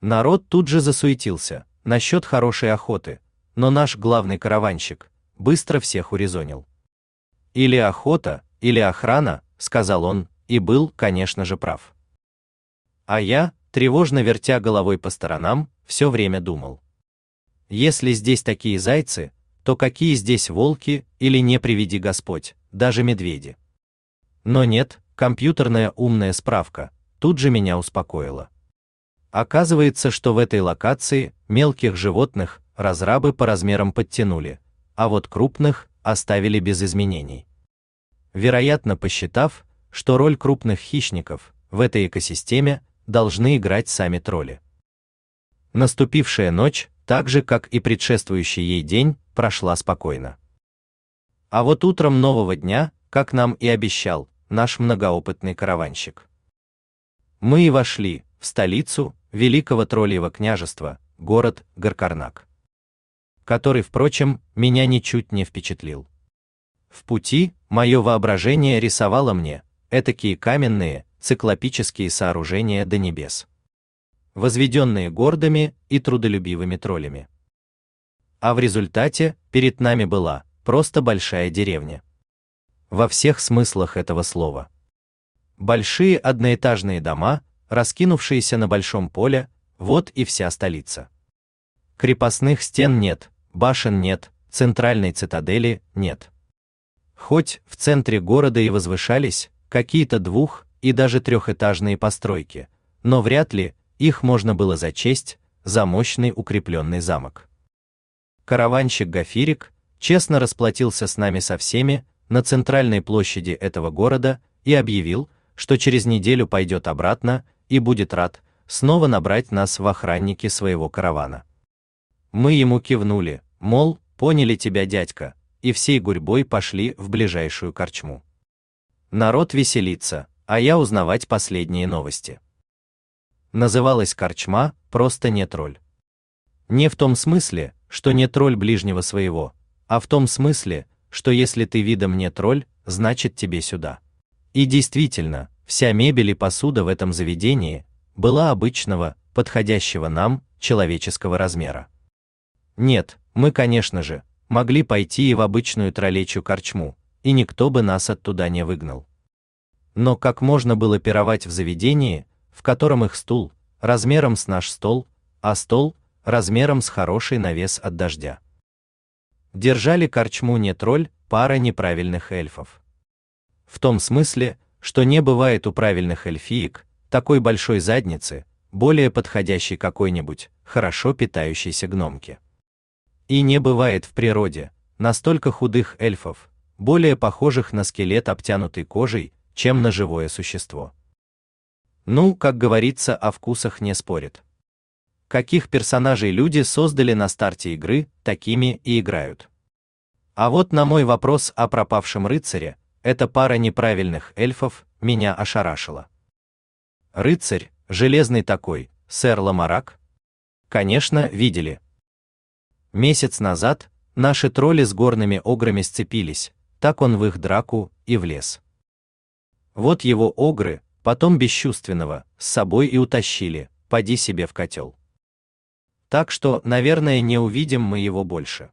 Народ тут же засуетился насчет хорошей охоты, но наш главный караванщик быстро всех урезонил. Или охота, или охрана, сказал он, и был, конечно же, прав. А я, тревожно вертя головой по сторонам, все время думал. Если здесь такие зайцы, то какие здесь волки или не приведи Господь, даже медведи. Но нет, компьютерная умная справка тут же меня успокоила. Оказывается, что в этой локации мелких животных разрабы по размерам подтянули, а вот крупных оставили без изменений. Вероятно, посчитав, что роль крупных хищников в этой экосистеме должны играть сами тролли. Наступившая ночь, так же как и предшествующий ей день, прошла спокойно. А вот утром нового дня, как нам и обещал наш многоопытный караванщик, мы и вошли в столицу великого тролльего княжества, город Горкарнак, который, впрочем, меня ничуть не впечатлил. В пути мое воображение рисовало мне этакие каменные, циклопические сооружения до небес, возведенные гордыми и трудолюбивыми троллями. А в результате перед нами была просто большая деревня. Во всех смыслах этого слова. Большие одноэтажные дома, раскинувшиеся на большом поле, вот и вся столица. Крепостных стен нет, башен нет, центральной цитадели нет. Хоть в центре города и возвышались какие-то двух- и даже трехэтажные постройки, но вряд ли их можно было зачесть за мощный укрепленный замок. Караванщик Гафирик честно расплатился с нами со всеми на центральной площади этого города и объявил, что через неделю пойдет обратно и будет рад снова набрать нас в охранники своего каравана. Мы ему кивнули, мол, поняли тебя, дядька, и всей гурьбой пошли в ближайшую корчму. Народ веселится, а я узнавать последние новости. Называлась корчма просто не тролль. Не в том смысле, что не тролль ближнего своего, а в том смысле, что если ты видом не тролль, значит тебе сюда. И действительно, Вся мебель и посуда в этом заведении была обычного, подходящего нам, человеческого размера. Нет, мы, конечно же, могли пойти и в обычную троллечью корчму, и никто бы нас оттуда не выгнал. Но как можно было пировать в заведении, в котором их стул размером с наш стол, а стол размером с хороший навес от дождя? Держали корчму не тролль, пара неправильных эльфов. В том смысле, что не бывает у правильных эльфиек такой большой задницы, более подходящей какой-нибудь хорошо питающейся гномке. И не бывает в природе настолько худых эльфов, более похожих на скелет обтянутый кожей, чем на живое существо. Ну, как говорится, о вкусах не спорят. Каких персонажей люди создали на старте игры, такими и играют. А вот на мой вопрос о пропавшем рыцаре, эта пара неправильных эльфов меня ошарашила. Рыцарь, железный такой, сэр Ламарак? Конечно, видели. Месяц назад наши тролли с горными ограми сцепились, так он в их драку и влез. Вот его огры, потом бесчувственного, с собой и утащили, поди себе в котел. Так что, наверное, не увидим мы его больше.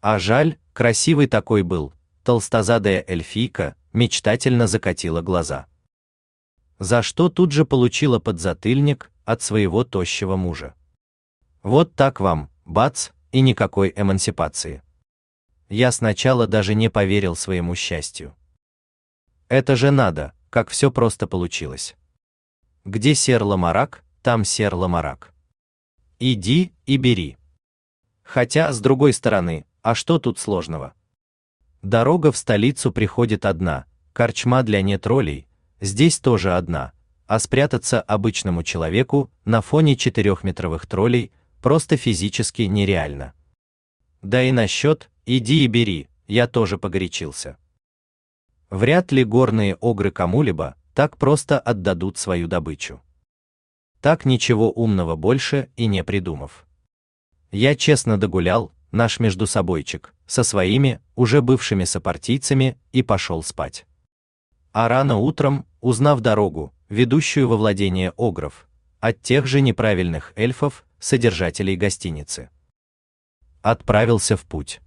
А жаль, красивый такой был, толстозадая эльфийка мечтательно закатила глаза. За что тут же получила подзатыльник от своего тощего мужа. Вот так вам, бац, и никакой эмансипации. Я сначала даже не поверил своему счастью. Это же надо, как все просто получилось. Где сер Ламарак, там сер Ламарак. Иди и бери. Хотя, с другой стороны, а что тут сложного? Дорога в столицу приходит одна, корчма для нетроллей, здесь тоже одна, а спрятаться обычному человеку на фоне четырехметровых троллей просто физически нереально. Да и насчет «иди и бери» я тоже погорячился. Вряд ли горные огры кому-либо так просто отдадут свою добычу. Так ничего умного больше и не придумав. Я честно догулял наш междусобойчик, со своими, уже бывшими сопартийцами, и пошел спать. А рано утром, узнав дорогу, ведущую во владение огров, от тех же неправильных эльфов, содержателей гостиницы, отправился в путь.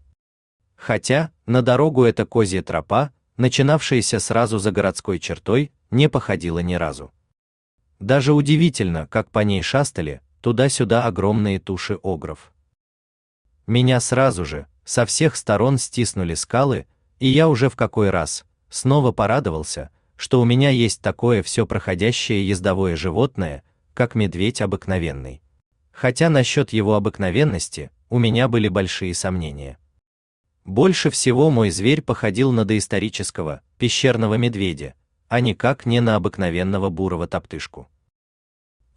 Хотя, на дорогу эта козья тропа, начинавшаяся сразу за городской чертой, не походила ни разу. Даже удивительно, как по ней шастали туда-сюда огромные туши огров. Меня сразу же, со всех сторон стиснули скалы, И я уже в какой раз снова порадовался, что у меня есть такое все проходящее ездовое животное, как медведь обыкновенный. Хотя насчет его обыкновенности у меня были большие сомнения. Больше всего мой зверь походил на доисторического пещерного медведя, а никак не на обыкновенного бурого топтышку.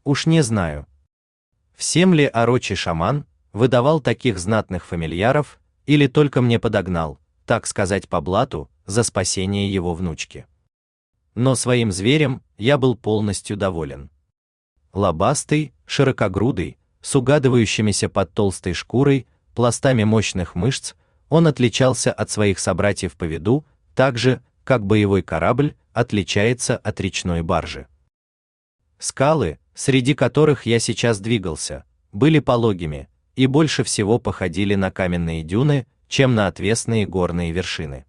Уж не знаю, всем ли орочий шаман выдавал таких знатных фамильяров или только мне подогнал, так сказать по блату, за спасение его внучки. Но своим зверем я был полностью доволен. Лобастый, широкогрудый, с угадывающимися под толстой шкурой пластами мощных мышц, он отличался от своих собратьев по виду, так же, как боевой корабль отличается от речной баржи. Скалы, среди которых я сейчас двигался, были пологими и больше всего походили на каменные дюны, чем на отвесные горные вершины.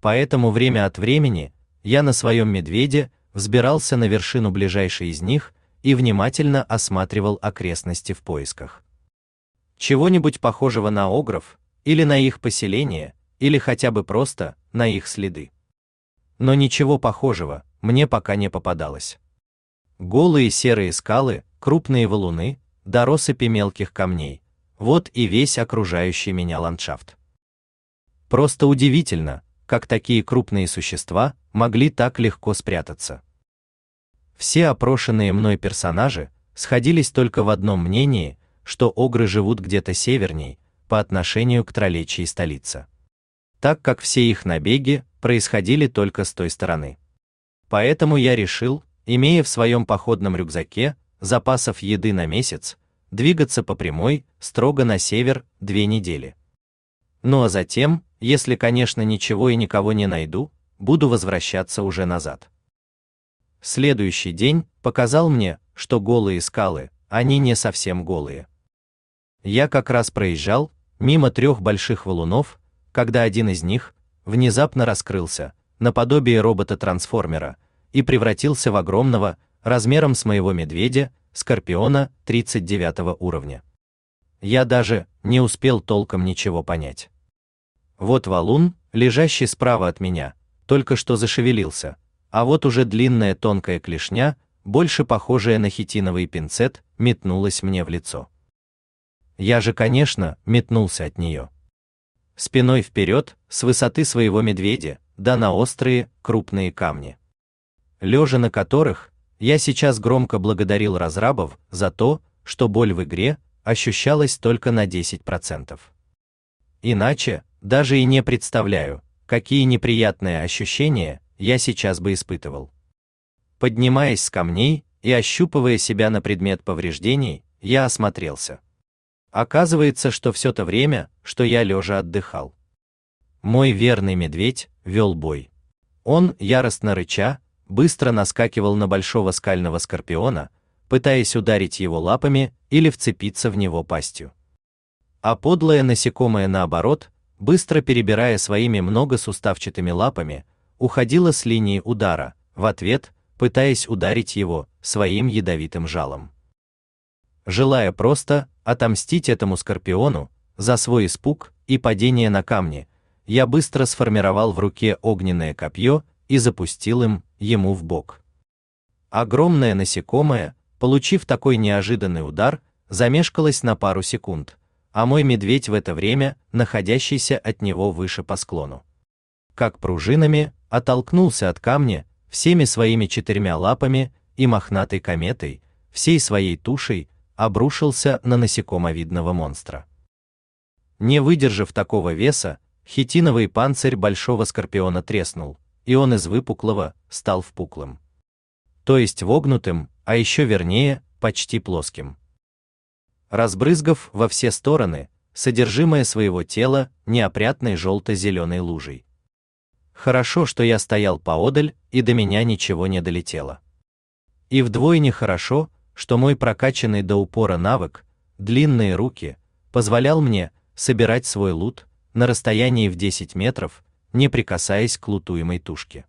Поэтому время от времени я на своем медведе взбирался на вершину ближайшей из них и внимательно осматривал окрестности в поисках чего-нибудь похожего на огров или на их поселение, или хотя бы просто на их следы. Но ничего похожего мне пока не попадалось. Голые серые скалы, крупные валуны, до россыпи мелких камней. Вот и весь окружающий меня ландшафт. Просто удивительно, как такие крупные существа могли так легко спрятаться. Все опрошенные мной персонажи сходились только в одном мнении, что огры живут где-то северней по отношению к троллечьей столице. Так как все их набеги происходили только с той стороны. Поэтому я решил, имея в своем походном рюкзаке запасов еды на месяц, двигаться по прямой строго на север две недели. Ну а затем, если, конечно, ничего и никого не найду, буду возвращаться уже назад. Следующий день показал мне, что голые скалы, они не совсем голые. Я как раз проезжал мимо трех больших валунов, когда один из них внезапно раскрылся, наподобие робота-трансформера, и превратился в огромного, размером с моего медведя, скорпиона 39 уровня. Я даже не успел толком ничего понять. Вот валун, лежащий справа от меня, только что зашевелился, а вот уже длинная тонкая клешня, больше похожая на хитиновый пинцет, метнулась мне в лицо. Я же, конечно, метнулся от нее. Спиной вперед, с высоты своего медведя, да на острые, крупные камни. Лежа на которых, я сейчас громко благодарил разрабов за то, что боль в игре ощущалась только на 10%. Иначе, даже и не представляю, какие неприятные ощущения я сейчас бы испытывал. Поднимаясь с камней и ощупывая себя на предмет повреждений, я осмотрелся. Оказывается, что все то время, что я лежа отдыхал, мой верный медведь вел бой. Он, яростно рыча, быстро наскакивал на большого скального скорпиона, пытаясь ударить его лапами или вцепиться в него пастью. А подлое насекомое наоборот, быстро перебирая своими многосуставчатыми лапами, уходила с линии удара, в ответ пытаясь ударить его своим ядовитым жалом. Желая просто отомстить этому скорпиону за свой испуг и падение на камни, я быстро сформировал в руке огненное копье и запустил им ему в бок. Огромное насекомое, получив такой неожиданный удар, замешкалось на пару секунд, а мой медведь в это время, находящийся от него выше по склону, как пружинами оттолкнулся от камня всеми своими четырьмя лапами и мохнатой кометой, всей своей тушей обрушился на насекомовидного монстра. Не выдержав такого веса, хитиновый панцирь большого скорпиона треснул, и он из выпуклого стал впуклым. То есть вогнутым, а еще вернее, почти плоским. Разбрызгав во все стороны содержимое своего тела неопрятной желто-зеленой лужей. Хорошо, что я стоял поодаль, и до меня ничего не долетело. И вдвойне хорошо, что мой прокачанный до упора навык, длинные руки, позволял мне собирать свой лут на расстоянии в 10 метров, не прикасаясь к лутуемой тушке.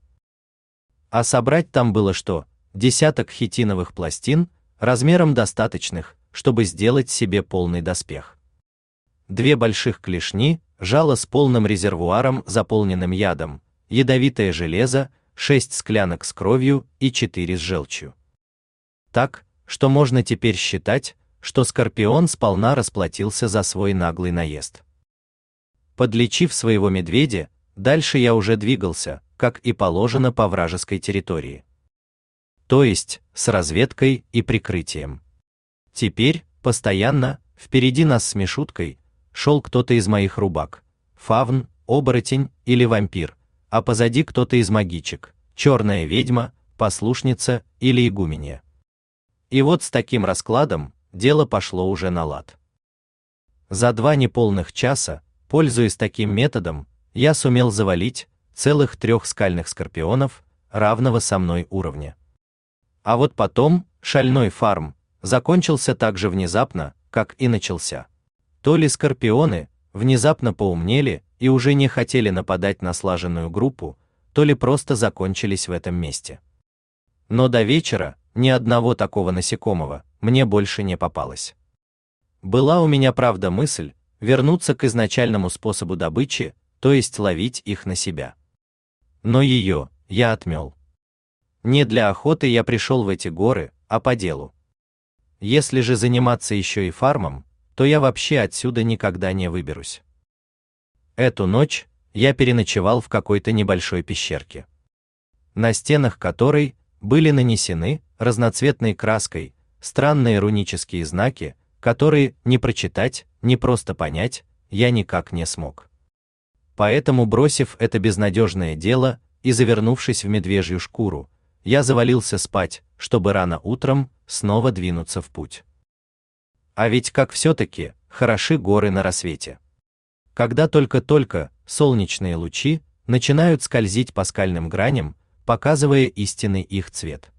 А собрать там было что? Десяток хитиновых пластин, размером достаточных, чтобы сделать себе полный доспех. Две больших клешни, жало с полным резервуаром, заполненным ядом, ядовитое железо, шесть склянок с кровью и четыре с желчью. Так, что можно теперь считать, что Скорпион сполна расплатился за свой наглый наезд. Подлечив своего медведя, дальше я уже двигался, как и положено по вражеской территории. То есть, с разведкой и прикрытием. Теперь, постоянно, впереди нас с Мишуткой, шел кто-то из моих рубак, фавн, оборотень или вампир, а позади кто-то из магичек, черная ведьма, послушница или игуменья. И вот с таким раскладом дело пошло уже на лад. За два неполных часа, пользуясь таким методом, я сумел завалить целых трех скальных скорпионов равного со мной уровня. А вот потом шальной фарм закончился так же внезапно, как и начался. То ли скорпионы внезапно поумнели и уже не хотели нападать на слаженную группу, то ли просто закончились в этом месте. Но до вечера ни одного такого насекомого мне больше не попалось. Была у меня правда мысль вернуться к изначальному способу добычи, то есть ловить их на себя. Но ее я отмел. Не для охоты я пришел в эти горы, а по делу. Если же заниматься еще и фармом, то я вообще отсюда никогда не выберусь. Эту ночь я переночевал в какой-то небольшой пещерке, на стенах которой были нанесены разноцветной краской странные рунические знаки, которые не прочитать, не просто понять, я никак не смог. Поэтому, бросив это безнадежное дело и завернувшись в медвежью шкуру, я завалился спать, чтобы рано утром снова двинуться в путь. А ведь как все-таки хороши горы на рассвете. Когда только-только солнечные лучи начинают скользить по скальным граням, показывая истинный их цвет.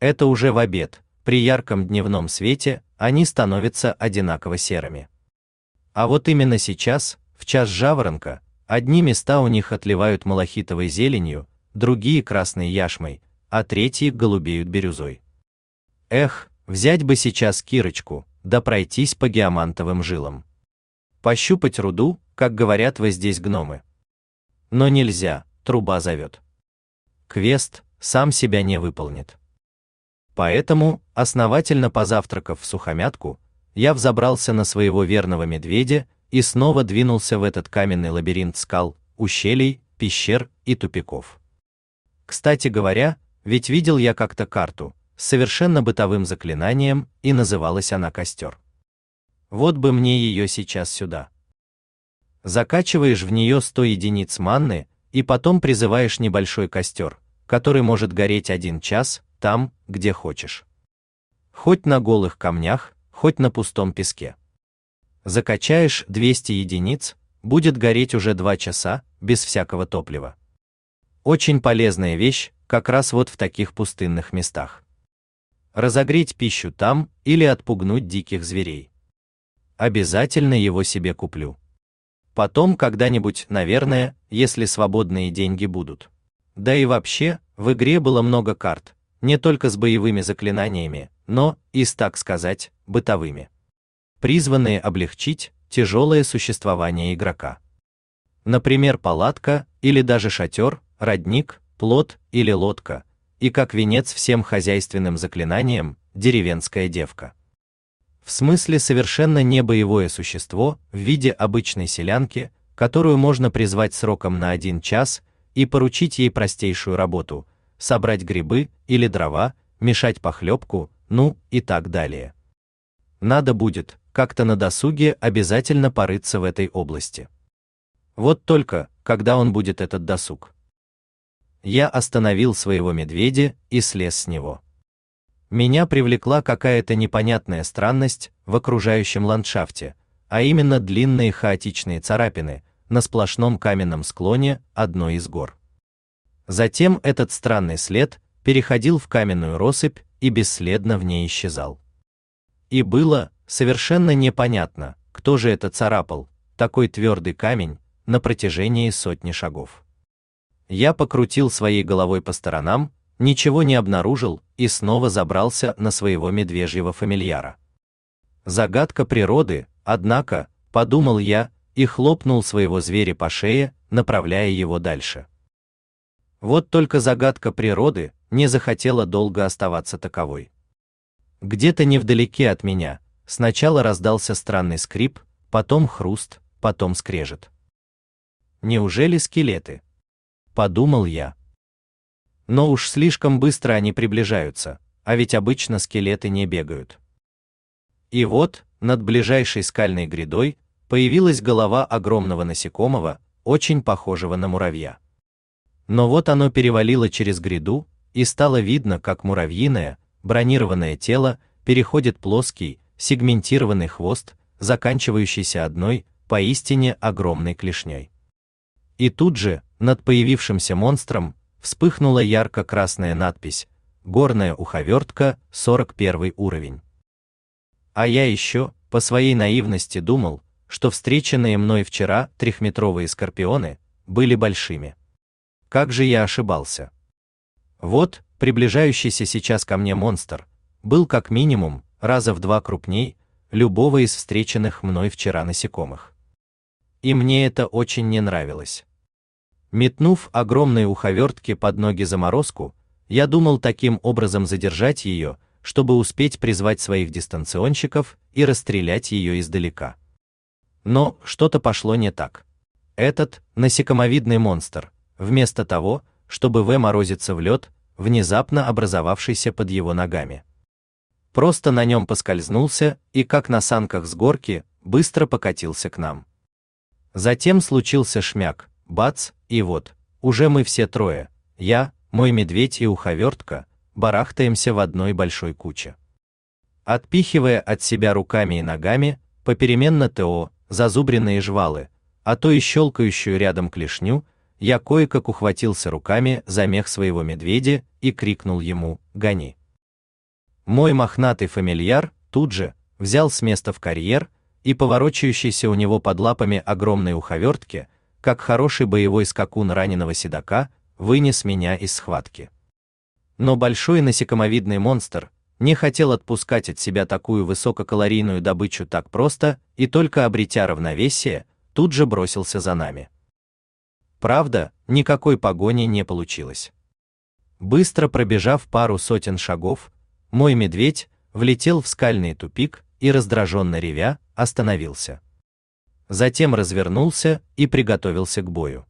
Это уже в обед, при ярком дневном свете они становятся одинаково серыми. А вот именно сейчас, в час жаворонка, одни места у них отливают малахитовой зеленью, другие красной яшмой, а третьи голубеют бирюзой. Эх, взять бы сейчас кирочку, да пройтись по геомантовым жилам. Пощупать руду, как говорят вы здесь гномы. Но нельзя, труба зовет квест сам себя не выполнит. Поэтому, основательно позавтракав в сухомятку, я взобрался на своего верного медведя и снова двинулся в этот каменный лабиринт скал, ущелий, пещер и тупиков. Кстати говоря, ведь видел я как-то карту с совершенно бытовым заклинанием, и называлась она костер. Вот бы мне ее сейчас сюда. Закачиваешь в нее 100 единиц манны и потом призываешь небольшой костер, который может гореть один час, там, где хочешь. Хоть на голых камнях, хоть на пустом песке. Закачаешь 200 единиц, будет гореть уже 2 часа, без всякого топлива. Очень полезная вещь, как раз вот в таких пустынных местах. Разогреть пищу там или отпугнуть диких зверей. Обязательно его себе куплю. Потом когда-нибудь, наверное, если свободные деньги будут. Да и вообще, в игре было много карт, не только с боевыми заклинаниями, но и с, так сказать, бытовыми. Призванные облегчить тяжелое существование игрока. Например, палатка или даже шатер, родник, плот или лодка, и как венец всем хозяйственным заклинаниям деревенская девка. В смысле совершенно не боевое существо в виде обычной селянки, которую можно призвать сроком на один час и поручить ей простейшую работу – собрать грибы или дрова, мешать похлебку, ну и так далее. Надо будет как-то на досуге обязательно порыться в этой области. Вот только, когда он будет этот досуг. Я остановил своего медведя и слез с него. Меня привлекла какая-то непонятная странность в окружающем ландшафте, а именно длинные хаотичные царапины, на сплошном каменном склоне одной из гор. Затем этот странный след переходил в каменную россыпь и бесследно в ней исчезал. И было совершенно непонятно, кто же это царапал, такой твердый камень, на протяжении сотни шагов. Я покрутил своей головой по сторонам, ничего не обнаружил и снова забрался на своего медвежьего фамильяра. Загадка природы, однако, подумал я, и хлопнул своего зверя по шее, направляя его дальше. Вот только загадка природы не захотела долго оставаться таковой. Где-то невдалеке от меня сначала раздался странный скрип, потом хруст, потом скрежет. Неужели скелеты? Подумал я. Но уж слишком быстро они приближаются, а ведь обычно скелеты не бегают. И вот, над ближайшей скальной грядой, появилась голова огромного насекомого, очень похожего на муравья. Но вот оно перевалило через гряду, и стало видно, как муравьиное, бронированное тело переходит плоский, сегментированный хвост, заканчивающийся одной, поистине огромной клешней. И тут же, над появившимся монстром, вспыхнула ярко-красная надпись «Горная уховертка, 41 уровень». А я еще, по своей наивности думал, что встреченные мной вчера трехметровые скорпионы были большими. Как же я ошибался. Вот, приближающийся сейчас ко мне монстр, был как минимум раза в два крупней любого из встреченных мной вчера насекомых. И мне это очень не нравилось. Метнув огромные уховертки под ноги заморозку, я думал таким образом задержать ее, чтобы успеть призвать своих дистанционщиков и расстрелять ее издалека. Но что-то пошло не так. Этот насекомовидный монстр, вместо того, чтобы вморозиться в лед, внезапно образовавшийся под его ногами, просто на нем поскользнулся и, как на санках с горки, быстро покатился к нам. Затем случился шмяк, бац, и вот, уже мы все трое, я, мой медведь и уховертка, барахтаемся в одной большой куче. Отпихивая от себя руками и ногами, попеременно ТО, зазубренные жвалы, а то и щелкающую рядом клешню, я кое-как ухватился руками за мех своего медведя и крикнул ему «Гони!». Мой мохнатый фамильяр тут же взял с места в карьер и поворочающийся у него под лапами огромной уховертки, как хороший боевой скакун раненого седока, вынес меня из схватки. Но большой насекомовидный монстр не хотел отпускать от себя такую высококалорийную добычу так просто и только обретя равновесие, тут же бросился за нами. Правда, никакой погони не получилось. Быстро пробежав пару сотен шагов, мой медведь влетел в скальный тупик и раздраженно ревя остановился. Затем развернулся и приготовился к бою.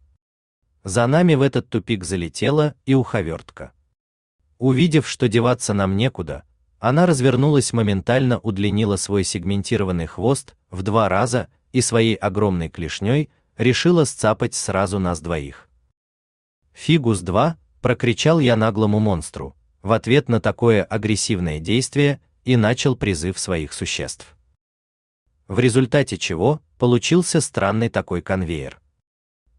За нами в этот тупик залетела и уховертка. Увидев, что деваться нам некуда, она развернулась моментально удлинила свой сегментированный хвост в два раза и своей огромной клешней решила сцапать сразу нас двоих. Фигус-2, прокричал я наглому монстру, в ответ на такое агрессивное действие и начал призыв своих существ. В результате чего получился странный такой конвейер.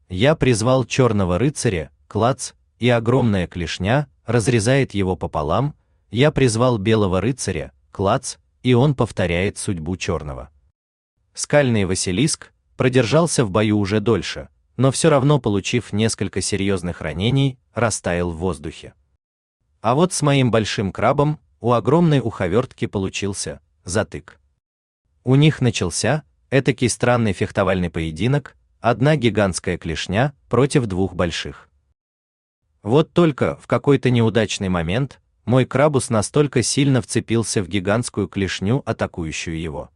Я призвал черного рыцаря, клац, и огромная клешня разрезает его пополам. Я призвал белого рыцаря, клац, и он повторяет судьбу черного. Скальный Василиск продержался в бою уже дольше, но все равно, получив несколько серьезных ранений, растаял в воздухе. А вот с моим большим крабом у огромной уховертки получился затык. У них начался этакий странный фехтовальный поединок, одна гигантская клешня против двух больших. Вот только в какой-то неудачный момент мой крабус настолько сильно вцепился в гигантскую клешню, атакующую его,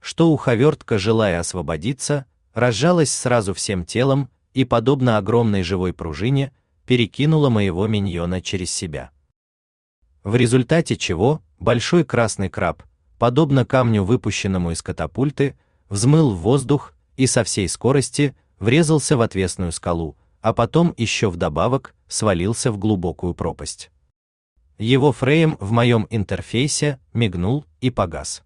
что уховертка, желая освободиться, разжалась сразу всем телом и, подобно огромной живой пружине, перекинула моего миньона через себя. В результате чего большой красный краб, подобно камню, выпущенному из катапульты, взмыл в воздух и со всей скорости врезался в отвесную скалу, а потом еще вдобавок свалился в глубокую пропасть. Его фрейм в моем интерфейсе мигнул и погас.